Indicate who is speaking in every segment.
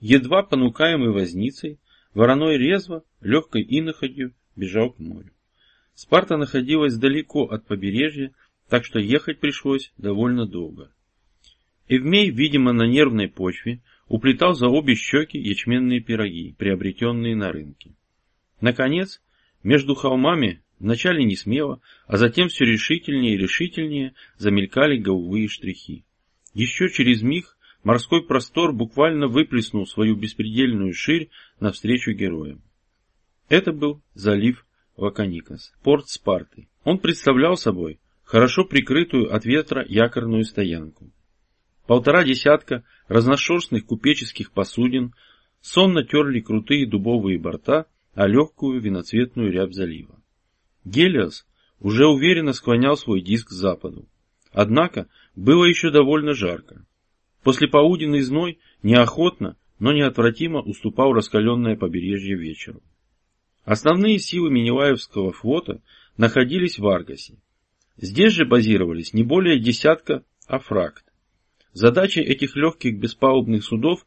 Speaker 1: Едва понукаемый возницей, вороной резво, легкой иноходью бежал к морю. Спарта находилась далеко от побережья, так что ехать пришлось довольно долго. Эвмей, видимо, на нервной почве, уплетал за обе щеки ячменные пироги, приобретенные на рынке. Наконец, между холмами, вначале не смело, а затем все решительнее и решительнее замелькали голубые штрихи. Еще через миг морской простор буквально выплеснул свою беспредельную ширь навстречу героям. Это был залив Ваканикас, порт Спарты. Он представлял собой хорошо прикрытую от ветра якорную стоянку. Полтора десятка разношерстных купеческих посудин сонно терли крутые дубовые борта, а легкую виноцветную рябь залива. Гелиос уже уверенно склонял свой диск к западу. Однако было еще довольно жарко. После полуденный зной неохотно, но неотвратимо уступал раскаленное побережье вечеру. Основные силы Минилаевского флота находились в Аргасе. Здесь же базировались не более десятка афракт. Задачей этих легких беспалубных судов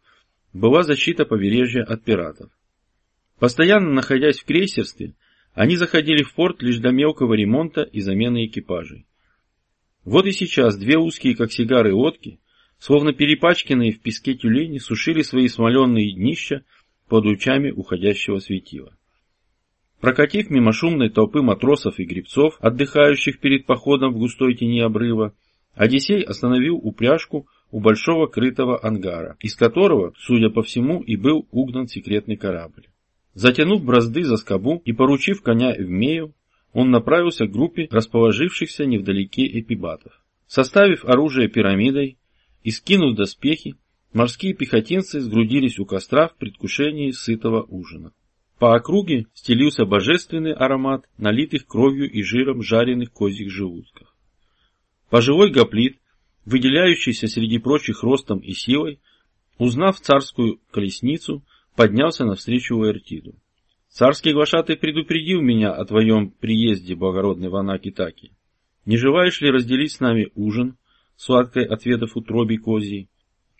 Speaker 1: была защита побережья от пиратов. Постоянно находясь в крейсерстве, они заходили в порт лишь для мелкого ремонта и замены экипажей. Вот и сейчас две узкие, как сигары, лодки, словно перепачканные в песке тюлени, сушили свои смоленные днища под лучами уходящего светила. Прокатив мимо шумной толпы матросов и гребцов, отдыхающих перед походом в густой тени обрыва, Одиссей остановил упряжку у большого крытого ангара, из которого, судя по всему, и был угнан секретный корабль. Затянув бразды за скобу и поручив коня Эвмею, он направился к группе расположившихся невдалеке эпибатов. Составив оружие пирамидой и скинув доспехи, морские пехотинцы сгрудились у костра в предвкушении сытого ужина. По округе стелился божественный аромат налитых кровью и жиром жареных козьих желудков. Пожилой гоплит выделяющийся среди прочих ростом и силой, узнав царскую колесницу, поднялся навстречу Уэртиду. Царский глашатый предупредил меня о твоем приезде, благородный Ванакитаки. Не желаешь ли разделить с нами ужин, сладкой ответов утробе козьей?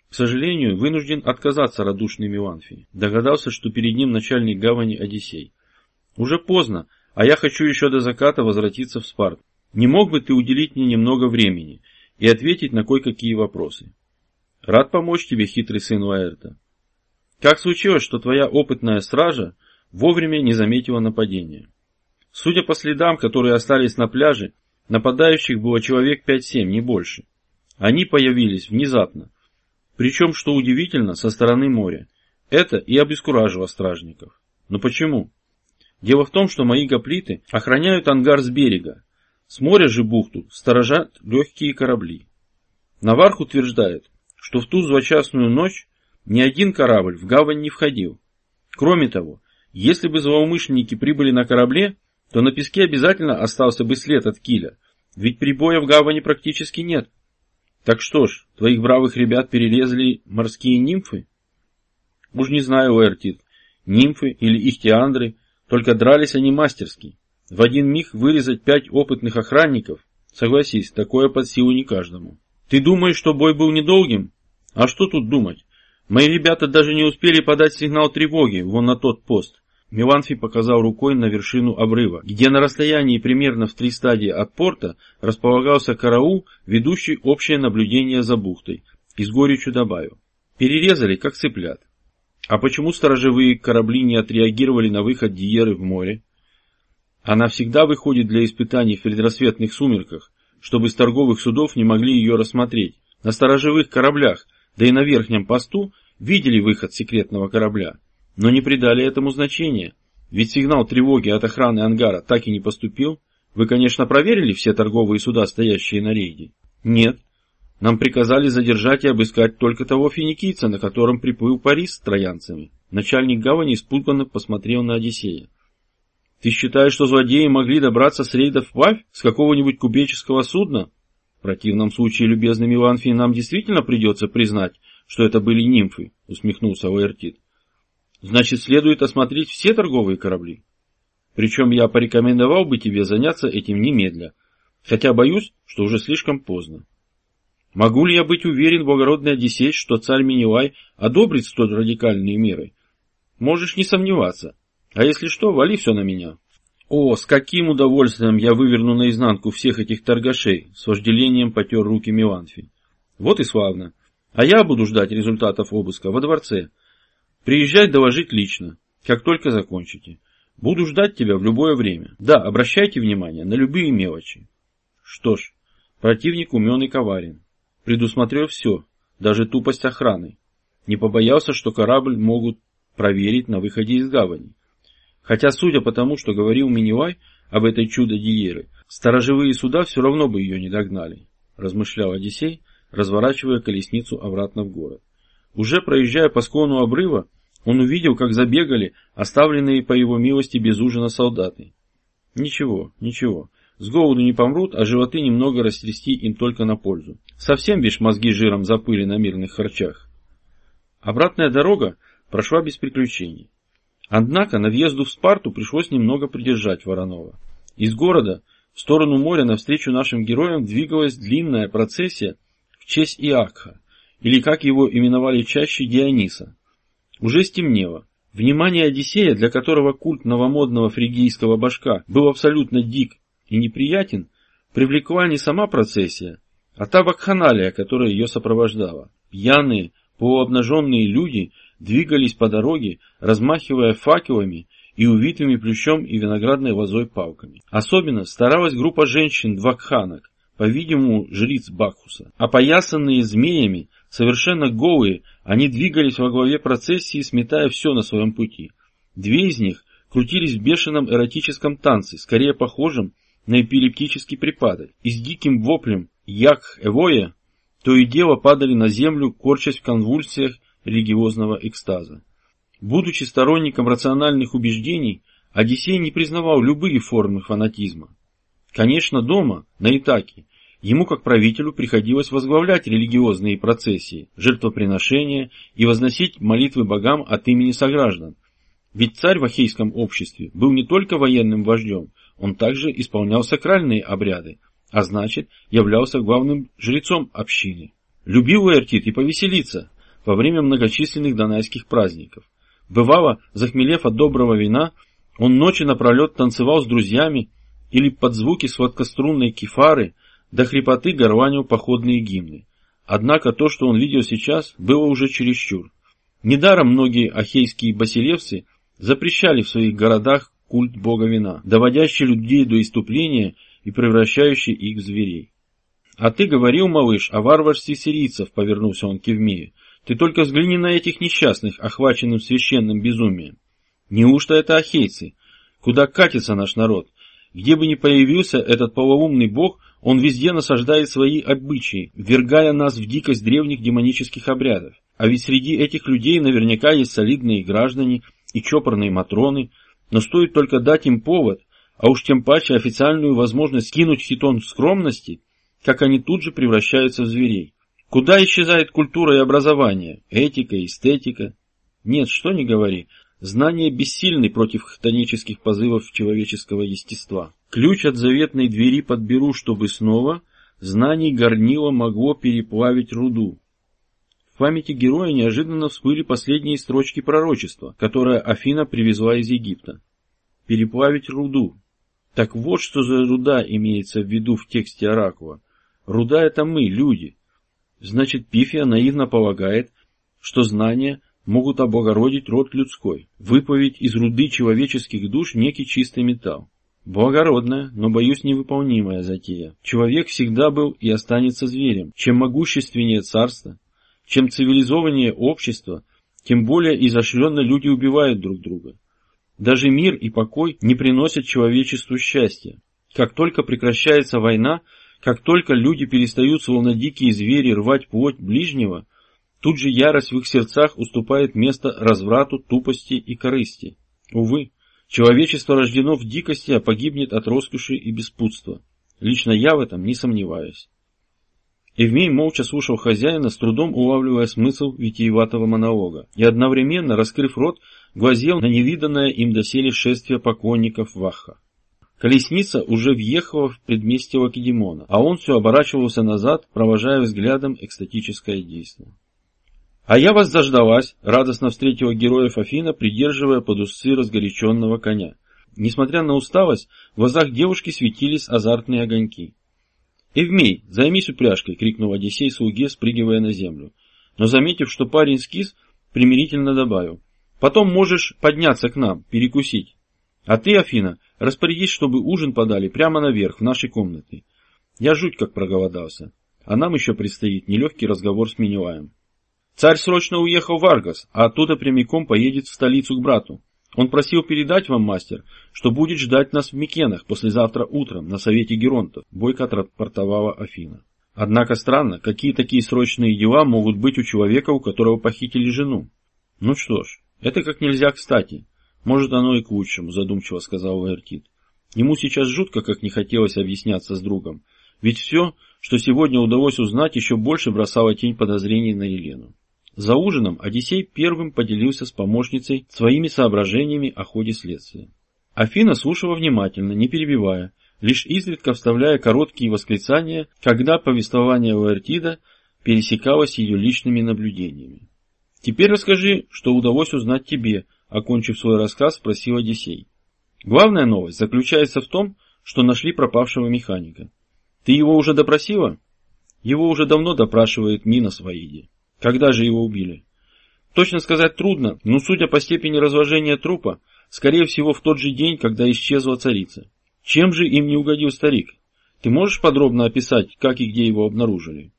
Speaker 1: К сожалению, вынужден отказаться радушный Миланфий. Догадался, что перед ним начальник гавани Одиссей. Уже поздно, а я хочу еще до заката возвратиться в Спарт. Не мог бы ты уделить мне немного времени? и ответить на кое-какие вопросы. Рад помочь тебе, хитрый сын Лаэрта. Как случилось, что твоя опытная стража вовремя не заметила нападения? Судя по следам, которые остались на пляже, нападающих было человек 5-7, не больше. Они появились внезапно, причем, что удивительно, со стороны моря. Это и обескуражило стражников. Но почему? Дело в том, что мои гоплиты охраняют ангар с берега, с моря же бухту сторожат легкие корабли. Наварх утверждает, что в ту злочастную ночь ни один корабль в гавань не входил. Кроме того, если бы злоумышленники прибыли на корабле, то на песке обязательно остался бы след от киля, ведь прибоя в гавани практически нет. Так что ж, твоих бравых ребят перерезали морские нимфы? Уж не знаю, Уэртит, нимфы или ихтиандры, только дрались они мастерски. В один миг вырезать пять опытных охранников, согласись, такое под силу не каждому. Ты думаешь, что бой был недолгим? А что тут думать? Мои ребята даже не успели подать сигнал тревоги вон на тот пост. Миланфи показал рукой на вершину обрыва, где на расстоянии примерно в три стадии от порта располагался караул, ведущий общее наблюдение за бухтой, и с горечью добавил. Перерезали, как цыплят. А почему сторожевые корабли не отреагировали на выход Диеры в море? Она всегда выходит для испытаний в предрассветных сумерках, чтобы с торговых судов не могли ее рассмотреть. На сторожевых кораблях, да и на верхнем посту, видели выход секретного корабля, но не придали этому значения. Ведь сигнал тревоги от охраны ангара так и не поступил. Вы, конечно, проверили все торговые суда, стоящие на рейде? Нет. Нам приказали задержать и обыскать только того финикийца, на котором приплыл Парис с троянцами. Начальник гавани испуганно посмотрел на Одиссея. Ты считаешь, что злодеи могли добраться с рейдов в с какого-нибудь кубеческого судна? В противном случае, любезный Миланфий, нам действительно придется признать, что это были нимфы, усмехнулся Уэртит. Значит, следует осмотреть все торговые корабли. Причем я порекомендовал бы тебе заняться этим немедля, хотя боюсь, что уже слишком поздно. Могу ли я быть уверен, благородный Одиссей, что царь Минилай одобрит столь радикальные меры? Можешь не сомневаться. А если что, вали все на меня. О, с каким удовольствием я выверну наизнанку всех этих торгашей, с вожделением потер руки Миланфий. Вот и славно. А я буду ждать результатов обыска во дворце. Приезжай доложить лично, как только закончите. Буду ждать тебя в любое время. Да, обращайте внимание на любые мелочи. Что ж, противник умен и коварен. Предусмотрел все, даже тупость охраны. Не побоялся, что корабль могут проверить на выходе из гавани. Хотя, судя по тому, что говорил Минивай об этой чудо Диеры, сторожевые суда все равно бы ее не догнали, размышлял Одиссей, разворачивая колесницу обратно в город. Уже проезжая по склону обрыва, он увидел, как забегали оставленные по его милости без ужина солдаты. Ничего, ничего. С голоду не помрут, а животы немного растрясти им только на пользу. Совсем бишь мозги жиром запыли на мирных харчах. Обратная дорога прошла без приключений. Однако на въезду в Спарту пришлось немного придержать Воронова. Из города в сторону моря навстречу нашим героям двигалась длинная процессия в честь Иакха, или как его именовали чаще Диониса. Уже стемнело. Внимание Одиссея, для которого культ новомодного фригийского башка был абсолютно дик и неприятен, привлекла не сама процессия, а та вакханалия, которая ее сопровождала. Пьяные, полуобнаженные люди двигались по дороге, размахивая факелами и увитыми плющом и виноградной лозой палками. Особенно старалась группа женщин-двакханок, по-видимому, жриц Бакхуса. Опоясанные змеями, совершенно голые, они двигались во главе процессии, сметая все на своем пути. Две из них крутились в бешеном эротическом танце, скорее похожем на эпилептический припадок, и с диким воплем «Як Эвоя» то и дело падали на землю, корчась в конвульсиях религиозного экстаза. Будучи сторонником рациональных убеждений, Одиссей не признавал любые формы фанатизма. Конечно, дома, на Итаке, Ему, как правителю, приходилось возглавлять религиозные процессии, жертвоприношения и возносить молитвы богам от имени сограждан. Ведь царь в Ахейском обществе был не только военным вождем, он также исполнял сакральные обряды, а значит, являлся главным жрецом общины. Любил Уэртит и повеселиться во время многочисленных донайских праздников. Бывало, захмелев от доброго вина, он ночи напролет танцевал с друзьями или под звуки сладкострунной кефары до хрипоты горланил походные гимны. Однако то, что он видел сейчас, было уже чересчур. Недаром многие ахейские басилевцы запрещали в своих городах культ бога вина, доводящий людей до иступления и превращающий их в зверей. «А ты говорил, малыш, о варварстве сирийцев», — повернулся он к Евмее. «Ты только взгляни на этих несчастных, охваченным священным безумием. Неужто это ахейцы? Куда катится наш народ? Где бы ни появился этот полоумный бог, он везде насаждает свои обычаи, ввергая нас в дикость древних демонических обрядов. А ведь среди этих людей наверняка есть солидные граждане и чопорные матроны, но стоит только дать им повод, а уж тем паче официальную возможность скинуть хитон скромности, как они тут же превращаются в зверей. Куда исчезает культура и образование, этика, эстетика? Нет, что не говори, знания бессильны против хтонических позывов человеческого естества. Ключ от заветной двери подберу, чтобы снова знаний горнила могло переплавить руду. В памяти героя неожиданно всплыли последние строчки пророчества, которое Афина привезла из Египта. Переплавить руду. Так вот, что за руда имеется в виду в тексте Оракула. Руда это мы, люди. Значит, Пифия наивно полагает, что знания могут облагородить род людской, выплавить из руды человеческих душ некий чистый металл. Благородная, но, боюсь, невыполнимая затея. Человек всегда был и останется зверем. Чем могущественнее царство, чем цивилизованнее общество, тем более изощренно люди убивают друг друга. Даже мир и покой не приносят человечеству счастья. Как только прекращается война, как только люди перестают, словно дикие звери, рвать плоть ближнего, тут же ярость в их сердцах уступает место разврату, тупости и корысти. Увы, Человечество рождено в дикости, а погибнет от роскоши и беспутства. Лично я в этом не сомневаюсь. Евмей молча слушал хозяина, с трудом улавливая смысл витиеватого монолога, и одновременно, раскрыв рот, глазел на невиданное им доселе шествие поклонников Ваха. Колесница уже въехала в предместье Лакедемона, а он все оборачивался назад, провожая взглядом экстатическое действие. «А я вас заждалась!» — радостно встретила героев Афина, придерживая под усы разгоряченного коня. Несмотря на усталость, в глазах девушки светились азартные огоньки. «Эвмей, займись упряжкой!» — крикнул Одиссей слуге, спрыгивая на землю. Но, заметив, что парень скис, примирительно добавил. «Потом можешь подняться к нам, перекусить. А ты, Афина, распорядись, чтобы ужин подали прямо наверх, в нашей комнате. Я жуть как проголодался. А нам еще предстоит нелегкий разговор с Минилаем. Царь срочно уехал в Аргас, а оттуда прямиком поедет в столицу к брату. Он просил передать вам, мастер, что будет ждать нас в Микенах послезавтра утром на совете Геронтов, бойко отрапортовала Афина. Однако странно, какие такие срочные дела могут быть у человека, у которого похитили жену. Ну что ж, это как нельзя кстати. Может, оно и к лучшему, задумчиво сказал Лаэртит. Ему сейчас жутко, как не хотелось объясняться с другом. Ведь все, что сегодня удалось узнать, еще больше бросало тень подозрений на Елену. За ужином Одиссей первым поделился с помощницей своими соображениями о ходе следствия. Афина слушала внимательно, не перебивая, лишь изредка вставляя короткие восклицания, когда повествование Лаэртида пересекалось ее личными наблюдениями. «Теперь расскажи, что удалось узнать тебе», окончив свой рассказ, спросил Одиссей. Главная новость заключается в том, что нашли пропавшего механика. Ты его уже допросила? Его уже давно допрашивает Нина Сваиди. Когда же его убили? Точно сказать трудно, но судя по степени разложения трупа, скорее всего в тот же день, когда исчезла царица. Чем же им не угодил старик? Ты можешь подробно описать, как и где его обнаружили?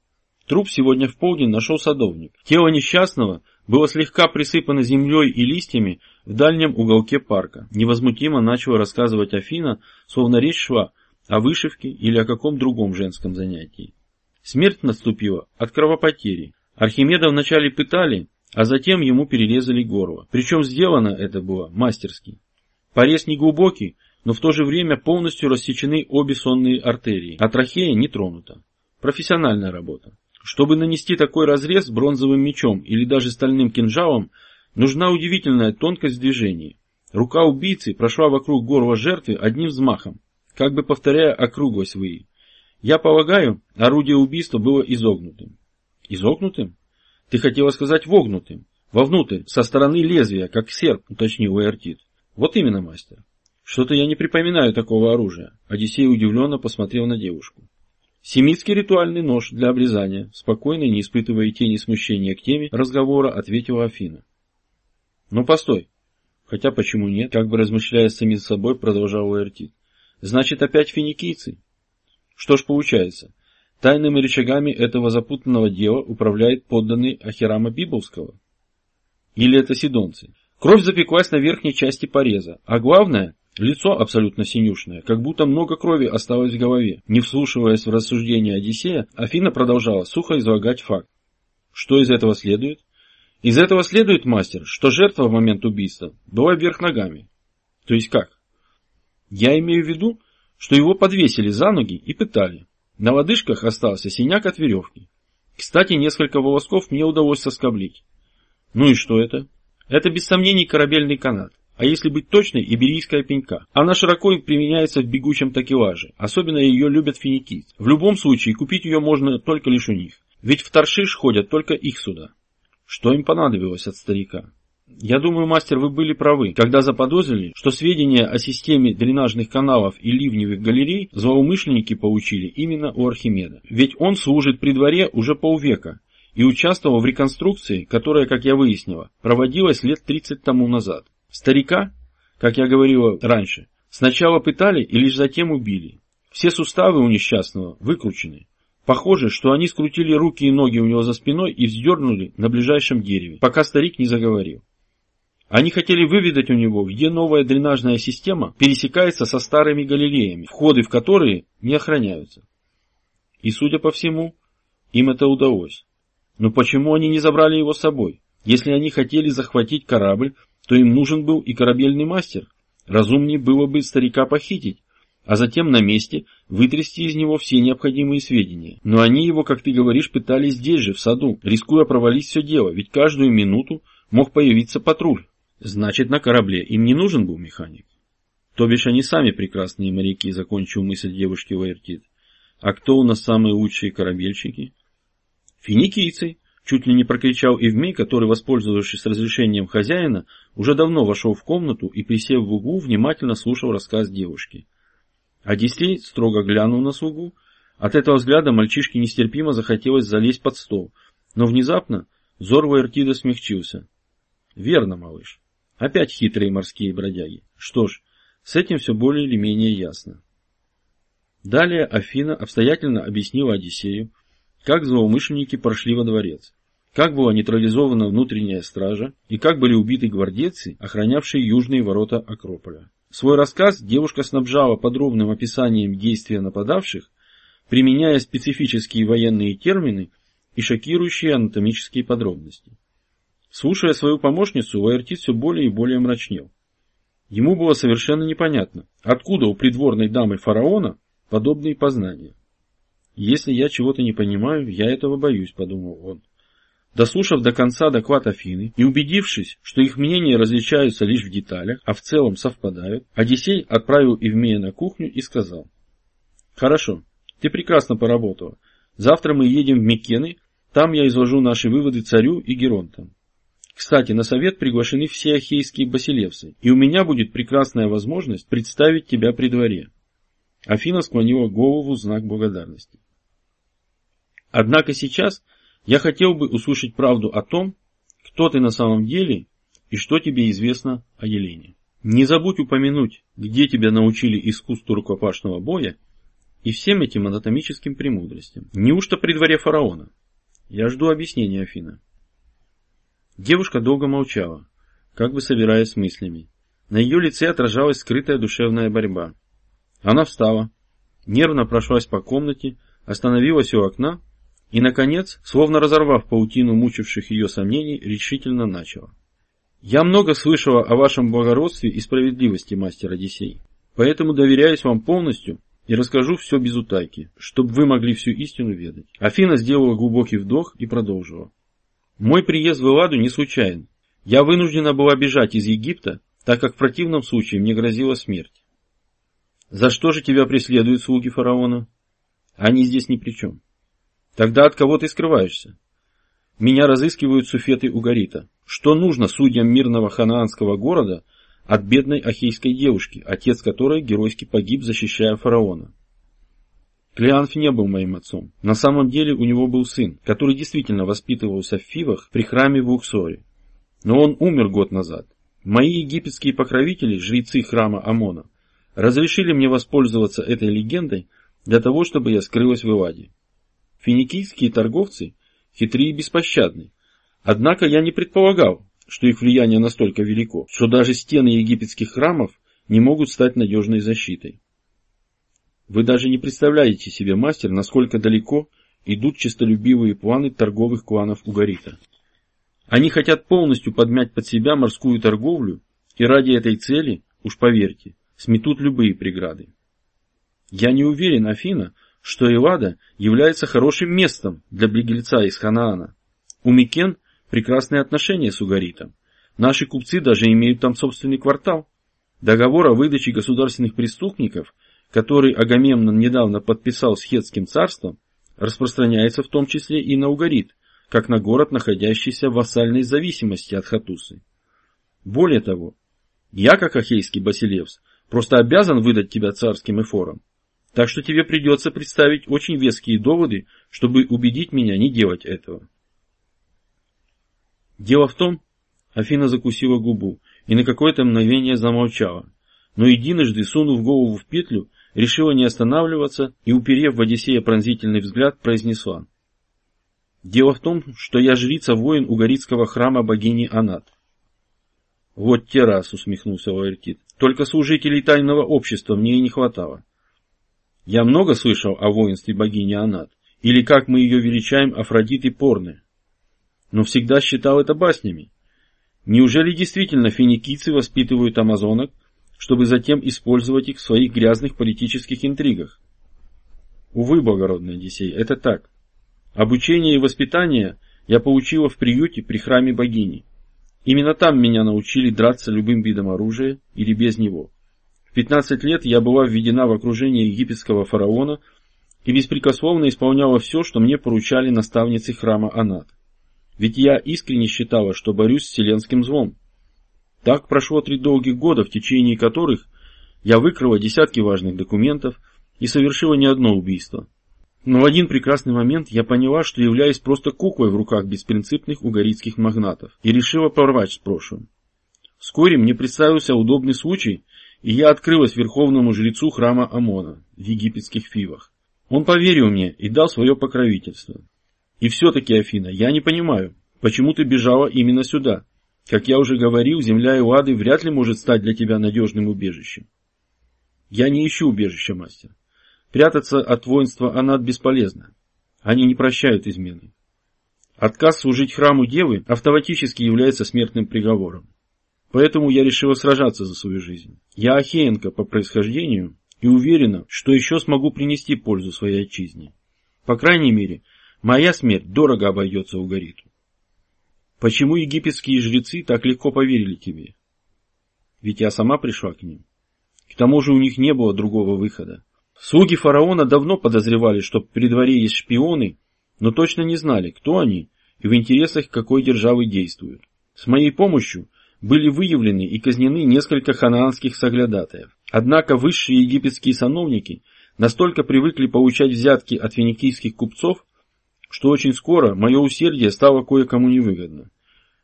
Speaker 1: Труп сегодня в полдень нашел садовник. Тело несчастного было слегка присыпано землей и листьями в дальнем уголке парка. Невозмутимо начала рассказывать Афина, словно речь шла о вышивке или о каком другом женском занятии. Смерть наступила от кровопотери. Архимеда вначале пытали, а затем ему перерезали горло. Причем сделано это было мастерски. Порез не глубокий, но в то же время полностью рассечены обе сонные артерии, а трахея не тронута. Профессиональная работа. Чтобы нанести такой разрез бронзовым мечом или даже стальным кинжалом, нужна удивительная тонкость движений. Рука убийцы прошла вокруг горла жертвы одним взмахом, как бы повторяя округлость вы. Я полагаю, орудие убийства было изогнутым. Изогнутым? Ты хотела сказать вогнутым. Вовнутрь, со стороны лезвия, как серп, уточнил Эартит. Вот именно, мастер. Что-то я не припоминаю такого оружия. Одиссей удивленно посмотрел на девушку. Семитский ритуальный нож для обрезания, спокойно, не испытывая тени смущения к теме разговора, ответила Афина. Ну постой. Хотя почему нет, как бы размышляя с самим собой, продолжал Уэртит. Значит, опять финикийцы? Что ж получается, тайными рычагами этого запутанного дела управляет подданный Ахирама Бибовского? Или это сидонцы? Кровь запеклась на верхней части пореза, а главное, Лицо абсолютно синюшное, как будто много крови осталось в голове. Не вслушиваясь в рассуждения Одиссея, Афина продолжала сухо излагать факт. Что из этого следует? Из этого следует, мастер, что жертва в момент убийства была вверх ногами. То есть как? Я имею в виду, что его подвесили за ноги и пытали. На лодыжках остался синяк от веревки. Кстати, несколько волосков мне удалось соскоблить. Ну и что это? Это без сомнений корабельный канат а если быть точной, иберийская пенька. Она широко применяется в бегучем такелаже, особенно ее любят финикийцы. В любом случае, купить ее можно только лишь у них, ведь в Таршиш ходят только их сюда. Что им понадобилось от старика? Я думаю, мастер, вы были правы, когда заподозрили, что сведения о системе дренажных каналов и ливневых галерей злоумышленники получили именно у Архимеда. Ведь он служит при дворе уже полвека и участвовал в реконструкции, которая, как я выяснила, проводилась лет 30 тому назад. Старика, как я говорила раньше, сначала пытали и лишь затем убили. Все суставы у несчастного выкручены. Похоже, что они скрутили руки и ноги у него за спиной и вздернули на ближайшем дереве, пока старик не заговорил. Они хотели выведать у него, где новая дренажная система пересекается со старыми галереями, входы в которые не охраняются. И, судя по всему, им это удалось. Но почему они не забрали его с собой? Если они хотели захватить корабль, то им нужен был и корабельный мастер. Разумнее было бы старика похитить, а затем на месте вытрясти из него все необходимые сведения. Но они его, как ты говоришь, пытались здесь же, в саду, рискуя провалить все дело, ведь каждую минуту мог появиться патруль. Значит, на корабле им не нужен был механик. То бишь они сами прекрасные моряки, закончил мысль девушки Ваертит. А кто у нас самые лучшие корабельщики? Финикийцы, чуть ли не прокричал Евмей, который, воспользовавшись разрешением хозяина, уже давно вошел в комнату и, присев в углу, внимательно слушал рассказ девушки. Одиссей строго глянул на слугу. От этого взгляда мальчишке нестерпимо захотелось залезть под стол, но внезапно взор Ваертида смягчился. Верно, малыш. Опять хитрые морские бродяги. Что ж, с этим все более или менее ясно. Далее Афина обстоятельно объяснила Одиссею, как злоумышленники прошли во дворец, как была нейтрализована внутренняя стража и как были убиты гвардейцы, охранявшие южные ворота Акрополя. Свой рассказ девушка снабжала подробным описанием действия нападавших, применяя специфические военные термины и шокирующие анатомические подробности. Слушая свою помощницу, Лаэртит все более и более мрачнел. Ему было совершенно непонятно, откуда у придворной дамы фараона подобные познания. «Если я чего-то не понимаю, я этого боюсь», — подумал он. Дослушав до конца доклад Афины и убедившись, что их мнения различаются лишь в деталях, а в целом совпадают, Одиссей отправил Евмея на кухню и сказал. «Хорошо, ты прекрасно поработала. Завтра мы едем в Микены, там я изложу наши выводы царю и Геронтам. Кстати, на совет приглашены все ахейские басилевсы, и у меня будет прекрасная возможность представить тебя при дворе. Афина склонила голову в знак благодарности. Однако сейчас я хотел бы услышать правду о том, кто ты на самом деле и что тебе известно о Елене. Не забудь упомянуть, где тебя научили искусству рукопашного боя и всем этим анатомическим премудростям. Неужто при дворе фараона? Я жду объяснения, Афина. Девушка долго молчала, как бы собираясь с мыслями. На ее лице отражалась скрытая душевная борьба. Она встала, нервно прошлась по комнате, остановилась у окна и, наконец, словно разорвав паутину мучивших ее сомнений, решительно начала. «Я много слышала о вашем благородстве и справедливости, мастер Одиссей, поэтому доверяюсь вам полностью и расскажу все без утайки, чтобы вы могли всю истину ведать». Афина сделала глубокий вдох и продолжила. Мой приезд в Элладу не случайен. Я вынуждена была бежать из Египта, так как в противном случае мне грозила смерть. За что же тебя преследуют слуги фараона? Они здесь ни при чем. Тогда от кого ты скрываешься? Меня разыскивают суфеты Угарита. Что нужно судьям мирного ханаанского города от бедной ахейской девушки, отец которой геройски погиб, защищая фараона? Клеанф не был моим отцом. На самом деле у него был сын, который действительно воспитывался в Фивах при храме в Уксоре. Но он умер год назад. Мои египетские покровители, жрецы храма Амона, разрешили мне воспользоваться этой легендой для того, чтобы я скрылась в Эладе. Финикийские торговцы хитрые и беспощадны. Однако я не предполагал, что их влияние настолько велико, что даже стены египетских храмов не могут стать надежной защитой. Вы даже не представляете себе, мастер, насколько далеко идут честолюбивые планы торговых кланов Угарита. Они хотят полностью подмять под себя морскую торговлю, и ради этой цели, уж поверьте, сметут любые преграды. Я не уверен, Афина, что Эллада является хорошим местом для беглеца из Ханаана. У Микен прекрасные отношения с Угаритом. Наши купцы даже имеют там собственный квартал. Договор о выдаче государственных преступников который Агамемнон недавно подписал с Хетским царством, распространяется в том числе и на Угарит, как на город, находящийся в вассальной зависимости от Хатусы. Более того, я, как ахейский Басилевс, просто обязан выдать тебя царским эфорам, так что тебе придется представить очень веские доводы, чтобы убедить меня не делать этого. Дело в том, Афина закусила губу и на какое-то мгновение замолчала, но единожды, сунув голову в петлю, решила не останавливаться и, уперев в Одиссея пронзительный взгляд, произнесла. «Дело в том, что я жрица-воин угорицкого храма богини Анат». «Вот те раз», — усмехнулся Лаэртит, — «только служителей тайного общества мне и не хватало». «Я много слышал о воинстве богини Анат, или, как мы ее величаем, Афродиты Порны, но всегда считал это баснями. Неужели действительно финикийцы воспитывают амазонок, чтобы затем использовать их в своих грязных политических интригах. Увы, благородный Одиссей, это так. Обучение и воспитание я получила в приюте при храме богини. Именно там меня научили драться любым видом оружия или без него. В 15 лет я была введена в окружение египетского фараона и беспрекословно исполняла все, что мне поручали наставницы храма Анат. Ведь я искренне считала, что борюсь с вселенским злом. Так прошло три долгих года, в течение которых я выкрыла десятки важных документов и совершила не одно убийство. Но в один прекрасный момент я поняла, что являюсь просто куклой в руках беспринципных угорицких магнатов и решила порвать с прошлым. Вскоре мне представился удобный случай, и я открылась верховному жрецу храма Амона в египетских Фивах. Он поверил мне и дал свое покровительство. И все-таки, Афина, я не понимаю, почему ты бежала именно сюда? Как я уже говорил, земля Иуады вряд ли может стать для тебя надежным убежищем. Я не ищу убежища, мастер. Прятаться от воинства Анат бесполезно. Они не прощают измены. Отказ служить храму Девы автоматически является смертным приговором. Поэтому я решила сражаться за свою жизнь. Я ахеенка по происхождению и уверена, что еще смогу принести пользу своей отчизне. По крайней мере, моя смерть дорого обойдется Угариту. Почему египетские жрецы так легко поверили тебе? Ведь я сама пришла к ним. К тому же у них не было другого выхода. Слуги фараона давно подозревали, что при дворе есть шпионы, но точно не знали, кто они и в интересах какой державы действуют. С моей помощью были выявлены и казнены несколько ханаанских соглядатаев. Однако высшие египетские сановники настолько привыкли получать взятки от финикийских купцов, что очень скоро мое усердие стало кое-кому невыгодно.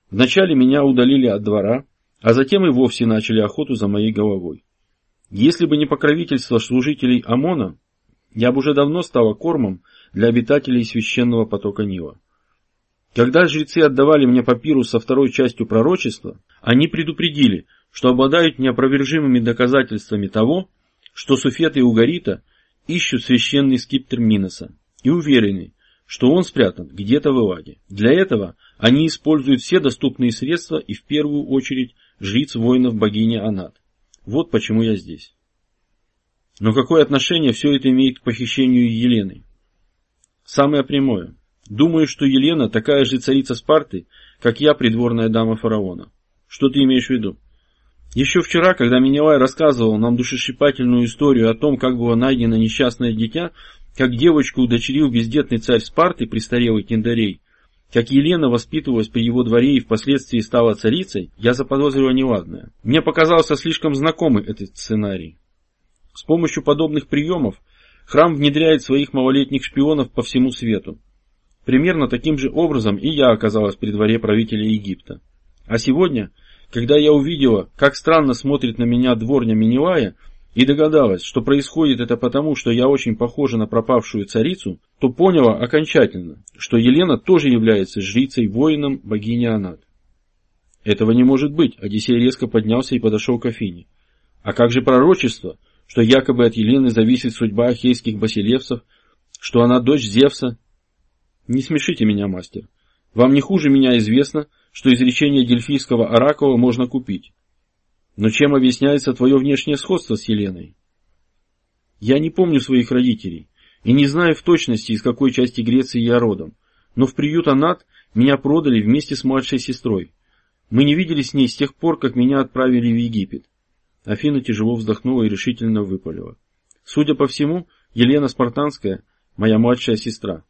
Speaker 1: Вначале меня удалили от двора, а затем и вовсе начали охоту за моей головой. Если бы не покровительство служителей ОМОНа, я бы уже давно стала кормом для обитателей священного потока Нила. Когда жрецы отдавали мне папирус со второй частью пророчества, они предупредили, что обладают неопровержимыми доказательствами того, что Суфет и Угарита ищут священный скиптер Миноса и уверены, что он спрятан где-то в Эладе. Для этого они используют все доступные средства и в первую очередь жриц воинов богини Анат. Вот почему я здесь. Но какое отношение все это имеет к похищению Елены? Самое прямое. Думаю, что Елена такая же царица Спарты, как я, придворная дама фараона. Что ты имеешь в виду? Еще вчера, когда Минилай рассказывал нам душесчипательную историю о том, как было найдено несчастное дитя, как девочку удочерил бездетный царь Спарты, престарелый Кендарей, как Елена воспитывалась при его дворе и впоследствии стала царицей, я заподозрила неладное. Мне показался слишком знакомый этот сценарий. С помощью подобных приемов храм внедряет своих малолетних шпионов по всему свету. Примерно таким же образом и я оказалась при дворе правителя Египта. А сегодня, когда я увидела, как странно смотрит на меня дворня Минилая, и догадалась, что происходит это потому, что я очень похожа на пропавшую царицу, то поняла окончательно, что Елена тоже является жрицей-воином богини Анат. Этого не может быть, Одиссей резко поднялся и подошел к Афине. А как же пророчество, что якобы от Елены зависит судьба ахейских басилевсов, что она дочь Зевса? Не смешите меня, мастер. Вам не хуже меня известно, что изречение дельфийского оракула можно купить. Но чем объясняется твое внешнее сходство с Еленой? Я не помню своих родителей и не знаю в точности, из какой части Греции я родом, но в приют Анат меня продали вместе с младшей сестрой. Мы не виделись с ней с тех пор, как меня отправили в Египет. Афина тяжело вздохнула и решительно выпалила. Судя по всему, Елена Спартанская – моя младшая сестра.